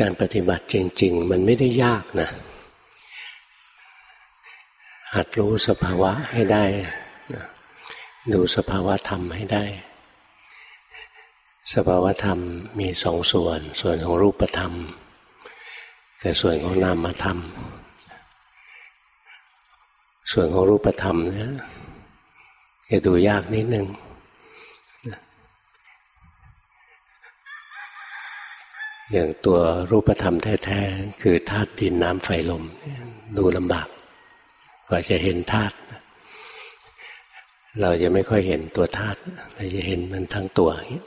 การปฏิบัติจริง ๆ มันไม่ได้ยากนะหัดรู้สภาวะให้ได้ ดูสภาวะธรรมให้ได้ สภาวะธรรมมีสองส่วน ส่วนของรูปธรรม กับส่วนของนามธรรม ส่วนของรูปธรรมเนี่ยจะดูยากนิดนึง อย่างตัวรูปธรรมแท้ๆคือธาตุดินน้ำไฟลม ดูลำบาก กว่าจะเห็นธาตุเราจะไม่ค่อยเห็นตัวธาตุเราจะเห็นมันทั้งตัวอย่างนี้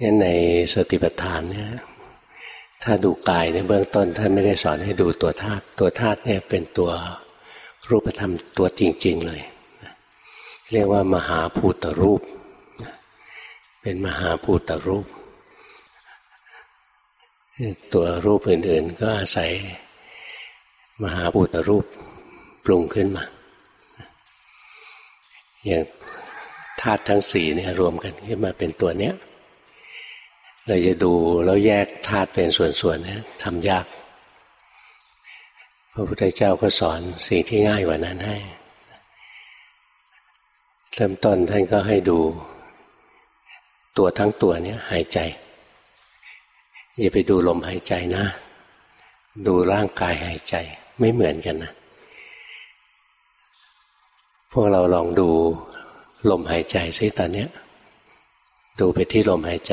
งั้นในสติปัฏฐานเนี่ยถ้าดูกายในเบื้องต้นท่านไม่ได้สอนให้ดูตัวธาตุตัวธาตุเนี่ยเป็นตัวรูปธรรมตัวจริง ๆ เลย เรียกว่ามหาภูตรูป เป็นมหาภูตรูป ตัวรูปอื่น ๆ ก็อาศัยมหาภูตรูปปรุงขึ้นมา อย่างธาตุทั้งสี่เนี่ยรวมกันขึ้นมาเป็นตัวเนี้ย เราจะดูแล้วแยกธาตุเป็นส่วนๆเนี่ยทำยาก พระพุทธเจ้าก็สอนสิ่งที่ง่ายกว่านั้นให้ เริ่มต้นท่านก็ให้ดู ตัวทั้งตัวเนี้ยหายใจ อย่าไปดูลมหายใจนะ ดูร่างกายหายใจไม่เหมือนกันนะพวกเราลองดูลมหายใจซิตอนนี้ดูไปที่ลมหายใจ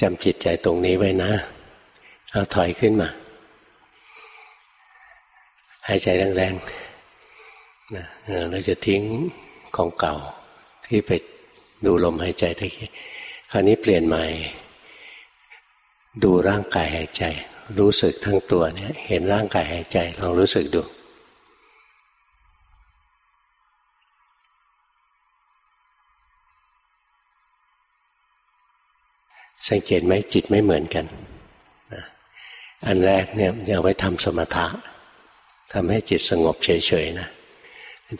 จำจิตใจตรงนี้ไว้นะ เอาถอยขึ้นมา หายใจแรงๆนะเราจะทิ้ง ของเก่า ที่ไปดูลมหายใจตะกี้คราวนี้เปลี่ยนใหม่ ดูร่างกายหายใจ รู้สึกทั้งตัวเนี่ยเห็นร่างกายหายใจลองรู้สึกดูสังเกตไหมจิตไม่เหมือนกันนะอันแรกเนี่ยจะไว้ทำสมถะทำให้จิตสงบเฉยๆนะ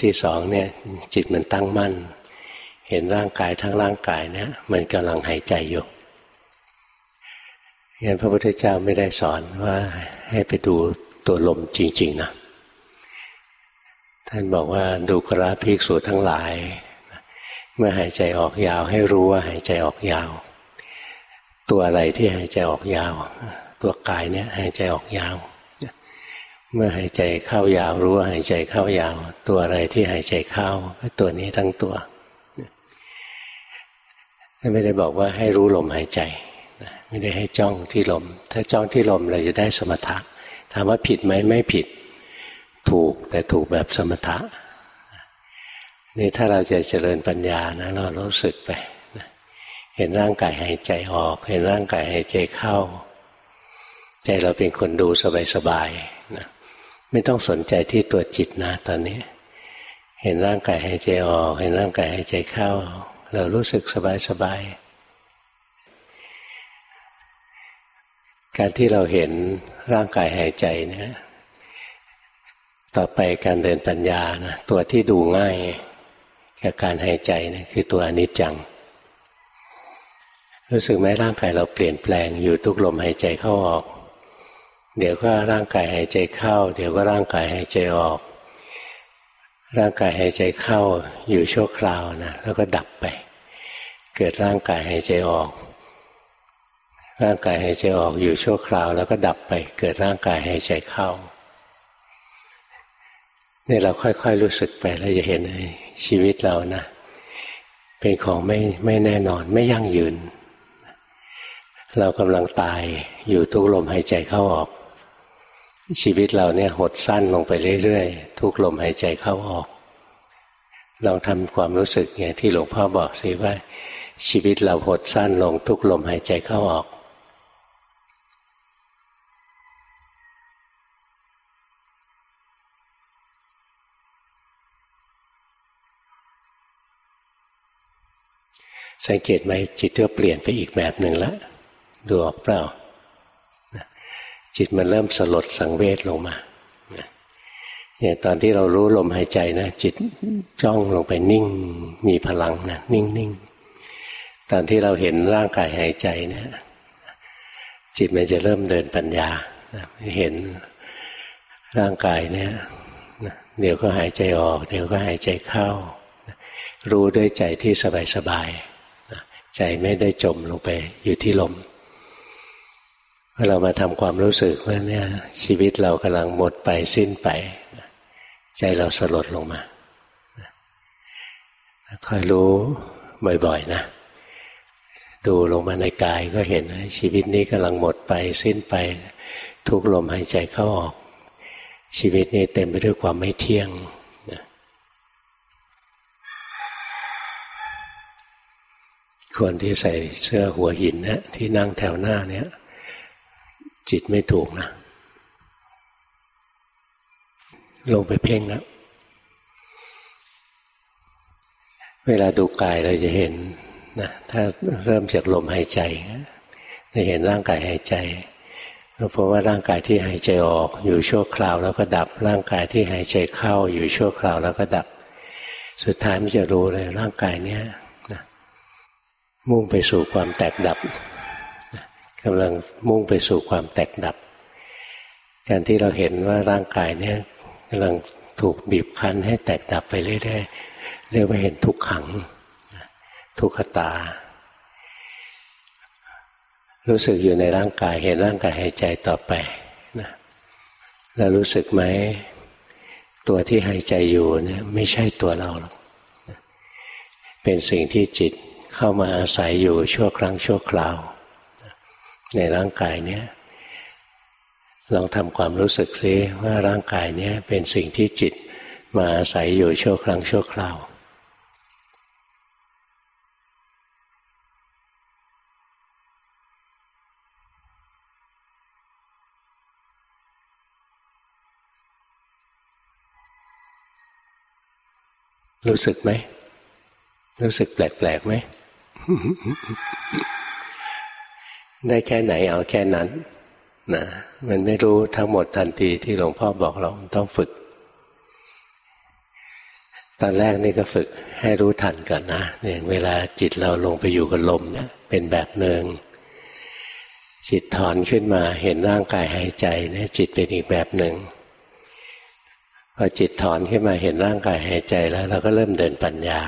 ที่สองเนี่ยจิตมันตั้งมั่น เห็นร่างกายทั้งร่างกายเนี่ยมันกำลังหายใจอยู่งั้นพระพุทธเจ้าไม่ได้สอนว่าให้ไปดูตัวลมจริง ๆนะท่านบอกว่าดูกราภิกษุทั้งหลาย เมื่อหายใจออกยาวให้รู้ว่าหายใจออกยาว ตัวอะไรที่หายใจออกยาว ตัวกายเนี่ยหายใจออกยาว เมื่อหายใจเข้ายาวรู้ว่าหายใจเข้ายาว ตัวอะไรที่หายใจเข้าตัวนี้ทั้งตัวไม่ได้บอกว่าให้รู้ลมหายใจไม่ได้ให้จ้องที่ลม ถ้าจ้องที่ลมเราจะได้สมถะถามว่าผิดไหมไม่ผิด ถูกแต่ถูกแบบสมถะนี่ถ้าเราจะเจริญปัญญานะเรารู้สึกไปเห็นร่างกายหายใจออก เห็นร่างกายหายใจเข้า ใจเราเป็นคนดูสบายๆนะ ไม่ต้องสนใจที่ตัวจิตนะตอนนี้ เห็นร่างกายหายใจออก เห็นร่างกายหายใจเข้า เรารู้สึกสบายสบายการที่เราเห็นร่างกายหายใจเนี่ยต่อไปการเดินปัญญานะตัวที่ดูง่ายกับการหายใจนะคือตัวอนิจจัง รู้สึกไหมร่างกายเราเปลี่ยนแปลงอยู่ทุกลมหายใจเข้าออก เดี๋ยวก็ร่างกายหายใจเข้า เดี๋ยวก็ร่างกายหายใจออก ร่างกายหายใจเข้าอยู่ชั่วคราวนะแล้วก็ดับไป เกิดร่างกายหายใจออก ร่างกายหายใจออกอยู่ชั่วคราว แล้วก็ดับไป เกิดร่างกายหายใจเข้านี่เราค่อยๆรู้สึกไปแล้วจะเห็นชีวิตเรานะเป็นของไม่ไม่แน่นอนไม่ยั่งยืน เรากำลังตายอยู่ทุกลมหายใจเข้าออก ชีวิตเราเนี่ยหดสั้นลงไปเรื่อยๆ ทุกลมหายใจเข้าออก ลองทำความรู้สึกไงที่หลวงพ่อบอกสิว่า ชีวิตเราหดสั้นลงทุกลมหายใจเข้าออกสังเกตไหมจิตก็เปลี่ยนไปอีกแบบหนึ่งแล้วดูออกเปล่า จิตมันเริ่มสลดสังเวชลงมาอย่างตอนที่เรารู้ลมหายใจนะ จิตจ้องลงไปนิ่ง มีพลังนะนิ่งนิ่งตอนที่เราเห็นร่างกายหายใจเนี่ยจิตมันจะเริ่มเดินปัญญาเห็นร่างกายเนี่ยเดี๋ยวก็หายใจออก เดี๋ยวก็หายใจเข้า รู้ด้วยใจที่สบายๆใจไม่ได้จมลงไปอยู่ที่ลม เมื่อเรามาทำความรู้สึกว่าเนี่ย ชีวิตเรากำลังหมดไปสิ้นไป ใจเราสลดลงมาค่อยรู้บ่อยๆนะดูลงมาในกายก็เห็นชีวิตนี้กำลังหมดไปสิ้นไป ทุกลมหายใจเข้าออก ชีวิตนี้เต็มไปด้วยความไม่เที่ยงคนที่ใส่เสื้อหัวหินนี่ที่นั่งแถวหน้าเนี่ย จิตไม่ถูกนะ ลงไปเพ่งนะเวลาดูกายเราจะเห็นนะถ้าเริ่มจากลมหายใจจะเห็นร่างกายหายใจเพราะว่าร่างกายที่หายใจออก อยู่ชั่วคราวแล้วก็ดับ ร่างกายที่หายใจเข้าอยู่ชั่วคราวแล้วก็ดับ สุดท้ายมันจะรู้เลยร่างกายเนี้ยนะมุ่งไปสู่ความแตกดับ กำลังมุ่งไปสู่ความแตกดับ การที่เราเห็นว่าร่างกายเนี้ยกำลังถูกบีบคั้นให้แตกดับไปเรื่อยๆเรียกว่าเห็นทุกขัง ทุกขตา รู้สึกอยู่ในร่างกาย เห็นร่างกายหายใจต่อไปนะแล้วรู้สึกไหมตัวที่หายใจอยู่เนี่ยไม่ใช่ตัวเราหรอกเป็นสิ่งที่จิตเข้ามาอาศัยอยู่ชั่วครั้งชั่วคราว ในร่างกายเนี้ยลองทำความรู้สึกซิว่าร่างกายเนี้ยเป็นสิ่งที่จิตมาอาศัยอยู่ชั่วครั้งชั่วคราวรู้สึกไหม รู้สึกแปลกๆไหม ได้แค่ไหนเอาแค่นั้นนะมันไม่รู้ทั้งหมดทันทีที่หลวงพ่อบอกเราต้องฝึก ตอนแรกนี่ก็ฝึกให้รู้ทันก่อนนะเนี่ยเวลาจิตเราลงไปอยู่กับลมเนี่ยเป็นแบบหนึ่งจิตถอนขึ้นมาเห็นร่างกายหายใจเนี่ยจิตเป็นอีกแบบหนึ่งพอจิตถอนขึ้นมาเห็นร่างกายหายใจแล้ว เราก็เริ่มเดินปัญญา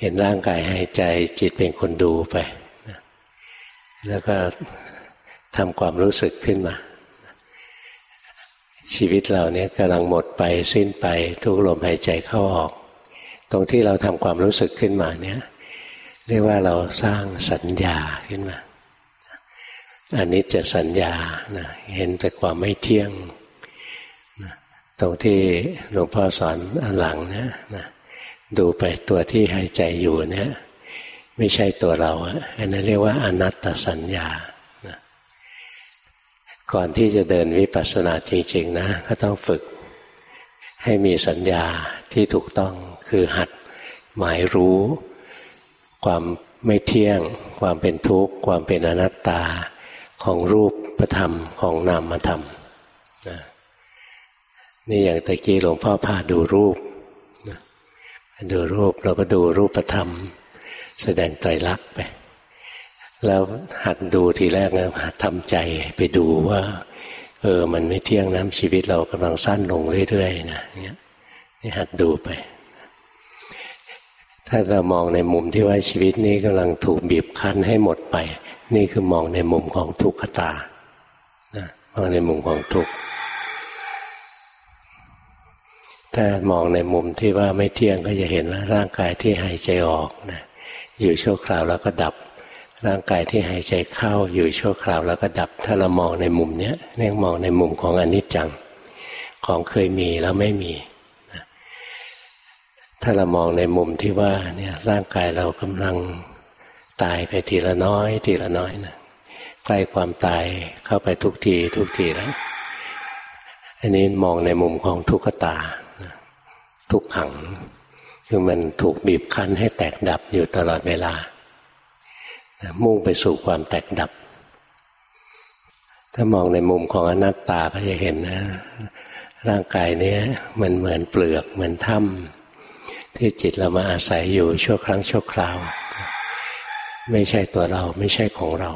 เห็นร่างกายหายใจ จิตเป็นคนดูไป แล้วก็ทำความรู้สึกขึ้นมา ชีวิตเราเนี่ยกำลังหมดไปสิ้นไปทุกลมหายใจเข้าออก ตรงที่เราทำความรู้สึกขึ้นมาเนี่ยเรียกว่าเราสร้างสัญญาขึ้นมาอันนี้จะสัญญานะเห็นแต่ความไม่เที่ยงตรงที่หลวงพ่อสอนอันหลังเนี่ยนะดูไปตัวที่หายใจอยู่เนี่ย ไม่ใช่ตัวเราอันนั้นเรียกว่าอนัตตสัญญาก่อนที่จะเดินวิปัสสนาจริง ๆ นะ ก็ต้องฝึกให้มีสัญญาที่ถูกต้องคือหัดหมายรู้ ความไม่เที่ยง ความเป็นทุกข์ ความเป็นอนัตตาของรูปประธรรมของนามธรรมนะนี่อย่างตะกี้หลวงพ่อพาดูรูป ดูรูปเราก็ดูรูปธรรม แสดงไตรลักษณ์ไป แล้วหัดดูทีแรกนะทำใจไปดูว่า เออ มันไม่เที่ยงน้ำชีวิตเรากำลังสั้นลงเรื่อยๆนะเนี่ยนี่หัดดูไป ถ้าเรามองในมุมที่ว่าชีวิตนี้กำลังถูกบีบคั้นให้หมดไป นี่คือมองในมุมของทุกขตานะมองในมุมของทุกข์ถ้ามองในมุมที่ว่าไม่เที่ยงก็จะเห็นว่าร่างกายที่หายใจออกนะ อยู่ชั่วคราวแล้วก็ดับ ร่างกายที่หายใจเข้าอยู่ชั่วคราวแล้วก็ดับ ถ้าเรามองในมุมเนี้ยเรียกมองในมุมของอนิจจัง ของเคยมีแล้วไม่มีถ้าเรามองในมุมที่ว่าเนี่ยร่างกายเรากำลังตายไปทีละน้อย ทีละน้อยนะใกล้ความตายเข้าไปทุกทีทุกทีแล้วอันนี้มองในมุมของทุกขตาทุกขัง คือมันถูกบีบคั้นให้แตกดับอยู่ตลอดเวลา มุ่งไปสู่ความแตกดับ ถ้ามองในมุมของอนัตตาก็จะเห็นนะ ร่างกายนี้มันเหมือนเปลือกเหมือนถ้ำที่จิตเรามาอาศัยอยู่ชั่วครั้งชั่วคราว ไม่ใช่ตัวเราไม่ใช่ของเรา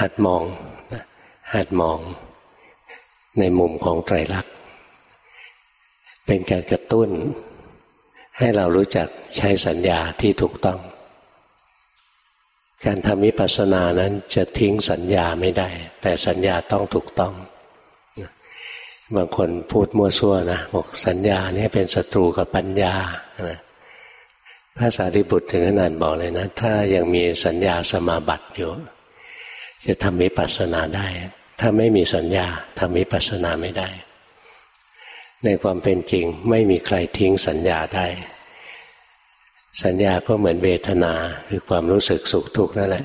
หัดมอง หัดมองในมุมของไตรลักษณ์เป็นการกระตุ้น ให้เรารู้จักใช้สัญญาที่ถูกต้อง การทำวิปัสสนานั้นจะทิ้งสัญญาไม่ได้ แต่สัญญาต้องถูกต้อง บางคนพูดมั่วซั่วนะบอกสัญญานี่เป็นศัตรูกับปัญญาพระสารีบุตรถึงขนาดบอกเลยนะ ถ้ายังมีสัญญาสมาบัติอยู่ จะทำวิปัสสนาได้ ถ้าไม่มีสัญญาทำวิปัสสนาไม่ได้ ในความเป็นจริงไม่มีใครทิ้งสัญญาได้ สัญญาก็เหมือนเวทนาคือความรู้สึกสุขทุกข์นั่นแหละ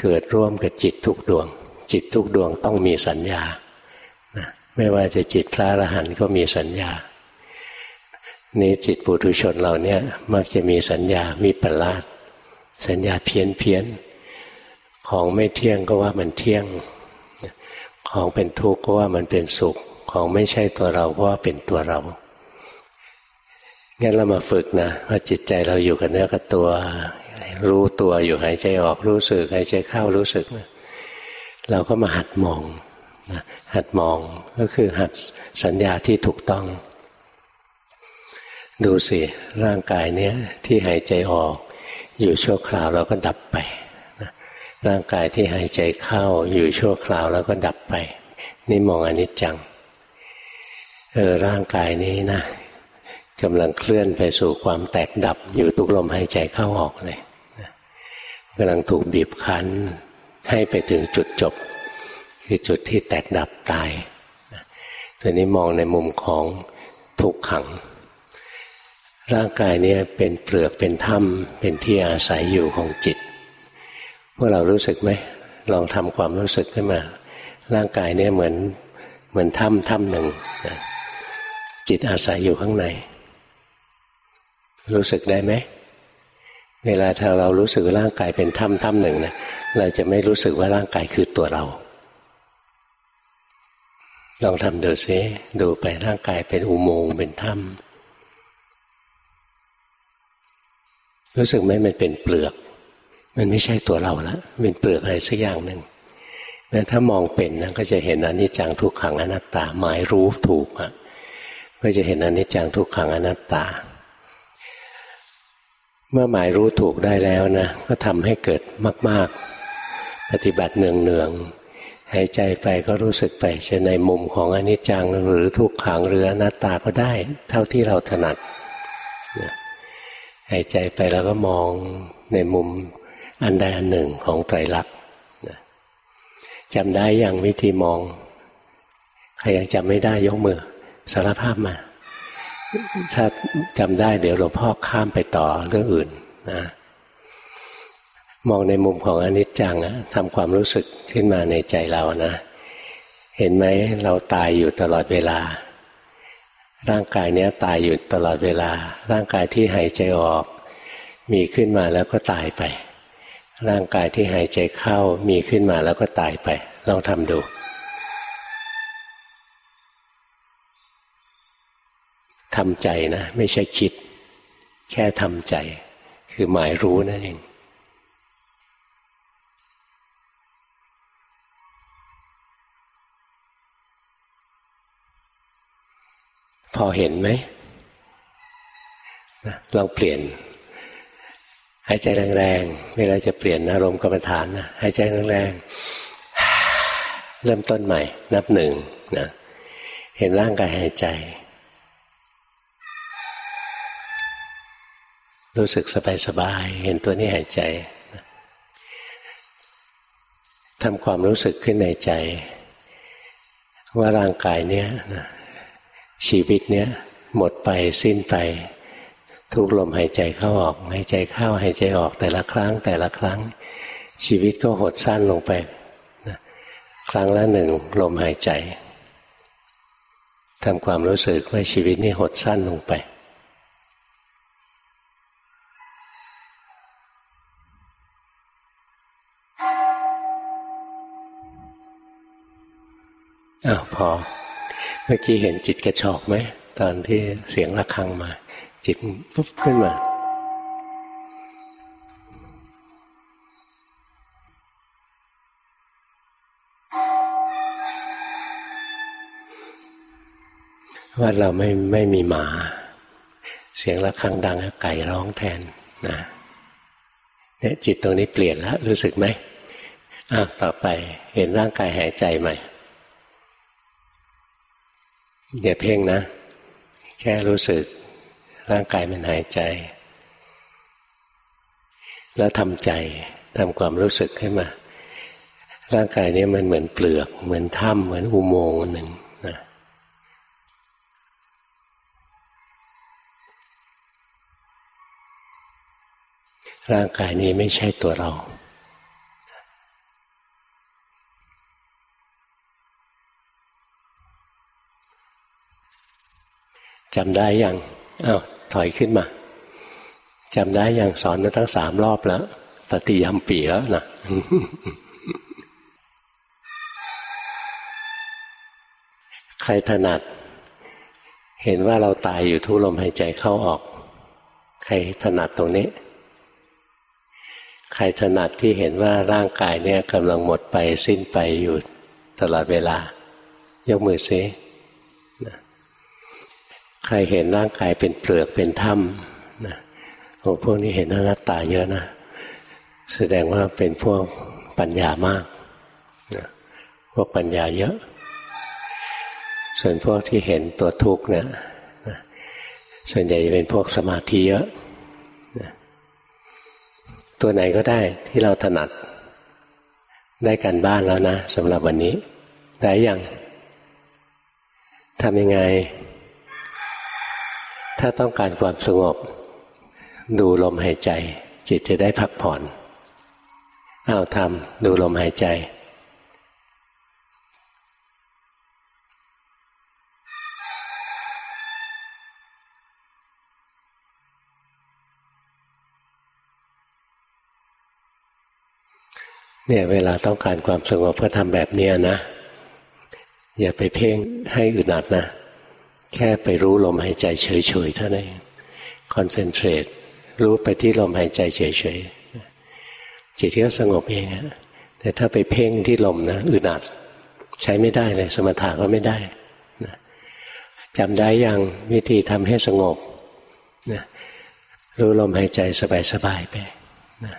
เกิดร่วมกับจิตทุกดวง จิตทุกดวงต้องมีสัญญาไม่ว่าจะจิตพระอรหันต์ก็มีสัญญา นี้จิตปุถุชนเราเนี่ยมักจะมีสัญญา มีปลาดสัญญาเพี้ยนเพี้ยน ของไม่เที่ยงก็ว่ามันเที่ยง ของเป็นทุกข์ก็ว่ามันเป็นสุข ของไม่ใช่ตัวเราเพราะว่าเป็นตัวเรางั้นเรามาฝึกนะว่าจิตใจเราอยู่กับเนื้อกับตัว รู้ตัวอยู่หายใจออกรู้สึกหายใจเข้ารู้สึกนะเราก็มาหัดมองนะหัดมองก็คือหัดสัญญาที่ถูกต้อง ดูสิร่างกายเนี้ยที่หายใจออก อยู่ชั่วคราวแล้วก็ดับไปนะร่างกายที่หายใจเข้าอยู่ชั่วคราวแล้วก็ดับไป นี่มองอนิจจัง เออร่างกายนี้นะกำลังเคลื่อนไปสู่ความแตกดับ อยู่ทุกลมหายใจเข้าออกเลยกำลังถูกบีบคั้น ให้ไปถึงจุดจบ คือจุดที่แตกดับตายตัวนี้มองในมุมของทุกขัง ร่างกายนี้เป็นเปลือกเป็นถ้ำเป็นที่อาศัยอยู่ของจิตพวกเรารู้สึกไหมลองทำความรู้สึกขึ้นมา ร่างกายนี้เหมือนเหมือนถ้ำถ้ำหนึ่งนะ จิตอาศัยอยู่ข้างใน รู้สึกได้ไหม เวลาถ้าเรารู้สึกร่างกายเป็นถ้ำถ้ำหนึ่งนะเราจะไม่รู้สึกว่าร่างกายคือตัวเรา ลองทำดูซิดูไปร่างกายเป็นอุโมงค์เป็นถ้ำรู้สึกไหมมันเป็นเปลือก มันไม่ใช่ตัวเราละเป็นเปลือกอะไรสักอย่างหนึ่งถ้ามองเป็นนะก็จะเห็นอนิจจังทุกขังอนัตตาหมายรู้ถูกอะ ก็จะเห็นอนิจจังทุกขังอนัตตา เมื่อหมายรู้ถูกได้แล้วนะก็ทำให้เกิดมาก ๆ ปฏิบัติเนืองๆหายใจไปก็รู้สึกไปจะในมุมของอนิจจังหรือทุกขังหรืออนัตตาก็ได้ เท่าที่เราถนัดหายใจไปแล้วก็มองในมุมอันใดอันหนึ่งของไตรลักษณ์จำได้อย่างวิธีมอง ใครยังจำไม่ได้ยกมือ สารภาพมา ถ้าจำได้เดี๋ยวหลวงพ่อข้ามไปต่อเรื่องอื่นนะมองในมุมของอนิจจังอะทำความรู้สึกขึ้นมาในใจเรานะ เห็นไหมเราตายอยู่ตลอดเวลา ร่างกายเนี้ยตายอยู่ตลอดเวลา ร่างกายที่หายใจออก มีขึ้นมาแล้วก็ตายไป ร่างกายที่หายใจเข้ามีขึ้นมาแล้วก็ตายไปลองทำดู ทำใจนะ ไม่ใช่คิด แค่ทำใจ คือหมายรู้นั่นเองพอเห็นไหมลองเปลี่ยนหายใจแรงๆเวลาจะเปลี่ยนอารมณ์กรรมฐานนะหายใจแรงๆเริ่มต้นใหม่ นับหนึ่งนะเห็นร่างกายหายใจ รู้สึกสบายๆเห็นตัวนี้หายใจทำความรู้สึกขึ้นในใจ ว่าร่างกายเนี้ยชีวิตเนี้ยหมดไปสิ้นไป ทุกลมหายใจเข้าออกหายใจเข้าหายใจออกแต่ละครั้ง แต่ละครั้ง ชีวิตก็หดสั้นลงไปครั้งละหนึ่งลมหายใจทำความรู้สึกว่าชีวิตนี้หดสั้นลงไป อ้าวพอ เมื่อกี้เห็นจิตกระชอกไหม ตอนที่เสียงะระฆังมา จิตปุ๊บขึ้นมา ว่าเราไม่ไม่มีหมา เสียงะระฆังดังไก่ร้องแทนนะเนี่ยจิตตรงนี้เปลี่ยนแล้วรู้สึกไหมอ้าวต่อไปเห็นร่างกายหายใจใหม่ อย่าเพ่งนะ แค่รู้สึกร่างกายมันหายใจ แล้วทำใจทำความรู้สึกขึ้นมา ร่างกายนี้มันเหมือนเปลือก เหมือนถ้ำเหมือนอุโมงค์หนึ่งนะร่างกายนี้ไม่ใช่ตัวเรา จำได้ยังอา้าวถอยขึ้นมาจำได้ยังสอนมาตั้งสามรอบแล้วตติยมปีแล้วนะใครถนัด เห็นว่าเราตายอยู่ทุลมหายใจเข้าออก ใครถนัดตรงนี้ ใครถนัดที่เห็นว่าร่างกายเนี่ยกำลังหมดไปสิ้นไปอยู่ตลอดเวลา ยกมือซิ ใครเห็นร่างกายเป็นเปลือกเป็นถ้ำนะโอ้พวกนี้เห็นอนัตตาเยอะนะ แสดงว่าเป็นพวกปัญญามากนะพวกปัญญาเยอะ ส่วนพวกที่เห็นตัวทุกข์เนี่ยส่วนใหญ่จะเป็นพวกสมาธิเยอะนะตัวไหนก็ได้ที่เราถนัด ได้กันบ้านแล้วนะสำหรับวันนี้ ได้ยังทำยังไง ถ้าต้องการความสงบ ดูลมหายใจ จิตจะได้พักผ่อนเอาทำดูลมหายใจเนี่ยเวลาต้องการความสงบก็ทำแบบนี้นะ อย่าไปเพ่งให้อึดอัดนะ แค่ไปรู้ลมหายใจเฉยๆเท่านั้นคอนเซนเทรตรู้ไปที่ลมหายใจเฉยๆจิตก็สงบเองอะแต่ถ้าไปเพ่งที่ลมนะอึดอัดใช้ไม่ได้เลย สมถะก็ไม่ได้นะจำได้ยังวิธีทำให้สงบนะรู้ลมหายใจสบายๆไปนะ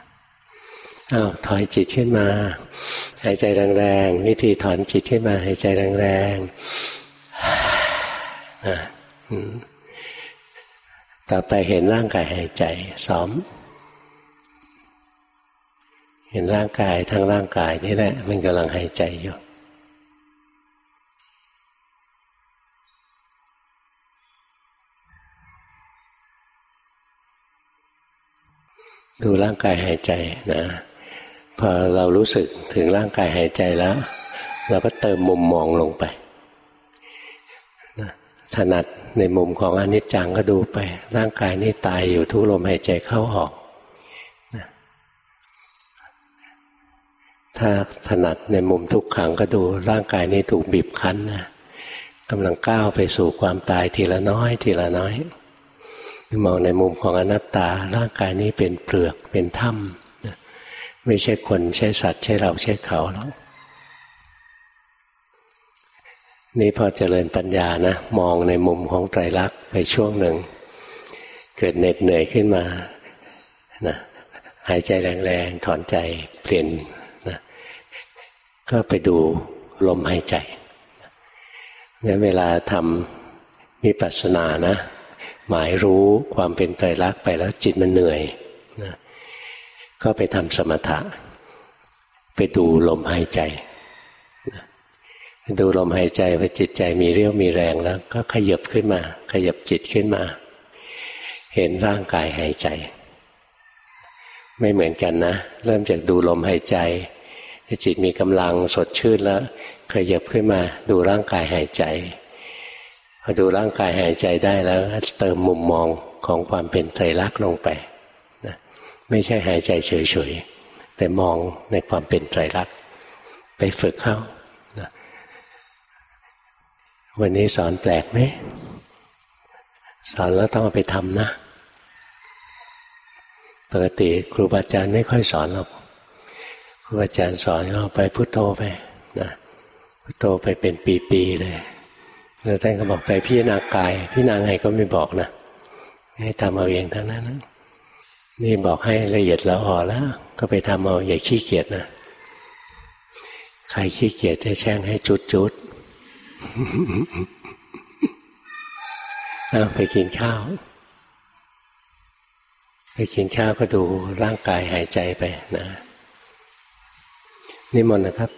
อ้าวถอยจิตขึ้นมา หายใจแรงๆวิธีถอนจิตขึ้นมา หายใจแรงๆ ต่อไปเห็นร่างกายหายใจซ้อม เห็นร่างกายทั้งร่างกายนี่แหละมันกำลังหายใจอยู่ดูร่างกายหายใจนะพอเรารู้สึกถึงร่างกายหายใจแล้ว เราก็เติมมุมมองลงไป ถนัดในมุมของอนิจจังก็ดูไป ร่างกายนี่ตายอยู่ทุกลมหายใจเข้าออก ถ้าถนัดในมุมทุกขังก็ดูร่างกายนี้ถูกบีบคั้นนะกำลังก้าวไปสู่ความตายทีละน้อย ทีละน้อยมองในมุมของอนัตตา ร่างกายนี้เป็นเปลือกเป็นถ้ำไม่ใช่คนใช่สัตว์ใช่เราใช่เขาหรอก นี่พอเจริญปัญญานะ มองในมุมของไตรลักษณ์ไปช่วงหนึ่ง เกิดเหน็ดเหนื่อยขึ้นมานะหายใจแรงๆ ถอนใจเปลี่ยนนะก็ไปดูลมหายใจงั้นเวลาทำมีปัสนานะ หมายรู้ความเป็นไตรลักษณ์ไปแล้วจิตมันเหนื่อยนะก็ไปทำสมถะ ไปดูลมหายใจ ดูลมหายใจพอจิตใจมีเรี่ยวมีแรงแล้ว ก็ขยับขึ้นมา ขยับจิตขึ้นมา เห็นร่างกายหายใจ ไม่เหมือนกันนะ เริ่มจากดูลมหายใจจิตมีกำลังสดชื่นแล้วขยับขึ้นมา ดูร่างกายหายใจพอดูร่างกายหายใจได้แล้วเติมมุมมองของความเป็นไตรลักษณ์ลงไปนะไม่ใช่หายใจเฉยๆแต่มองในความเป็นไตรลักษณ์ไปฝึกเข้า วันนี้สอนแปลกไหมสอนแล้วต้องเอาไปทำนะปกติครูบาอาจารย์ไม่ค่อยสอนหรอกครูบาอาจารย์สอนเอาไปพุโทโธไปนะพุโทโธไปเป็นปีๆเลยแล้วท่านก็บอกไปพิจารณากายพิจารณาไงก็ไม่บอกนะให้ทำเอาเองทั้งนั้นนะนี่บอกให้ละเอียดล้วอ่อแล้ว ก็ไปทำเอาอย่าขี้เกียจนะใครขี้เกียจจะแช่งให้จุดจุด เอาไปกินข้าว ไปกินข้าวก็ดูร่างกายหายใจไปนะนิมนต์นะครับ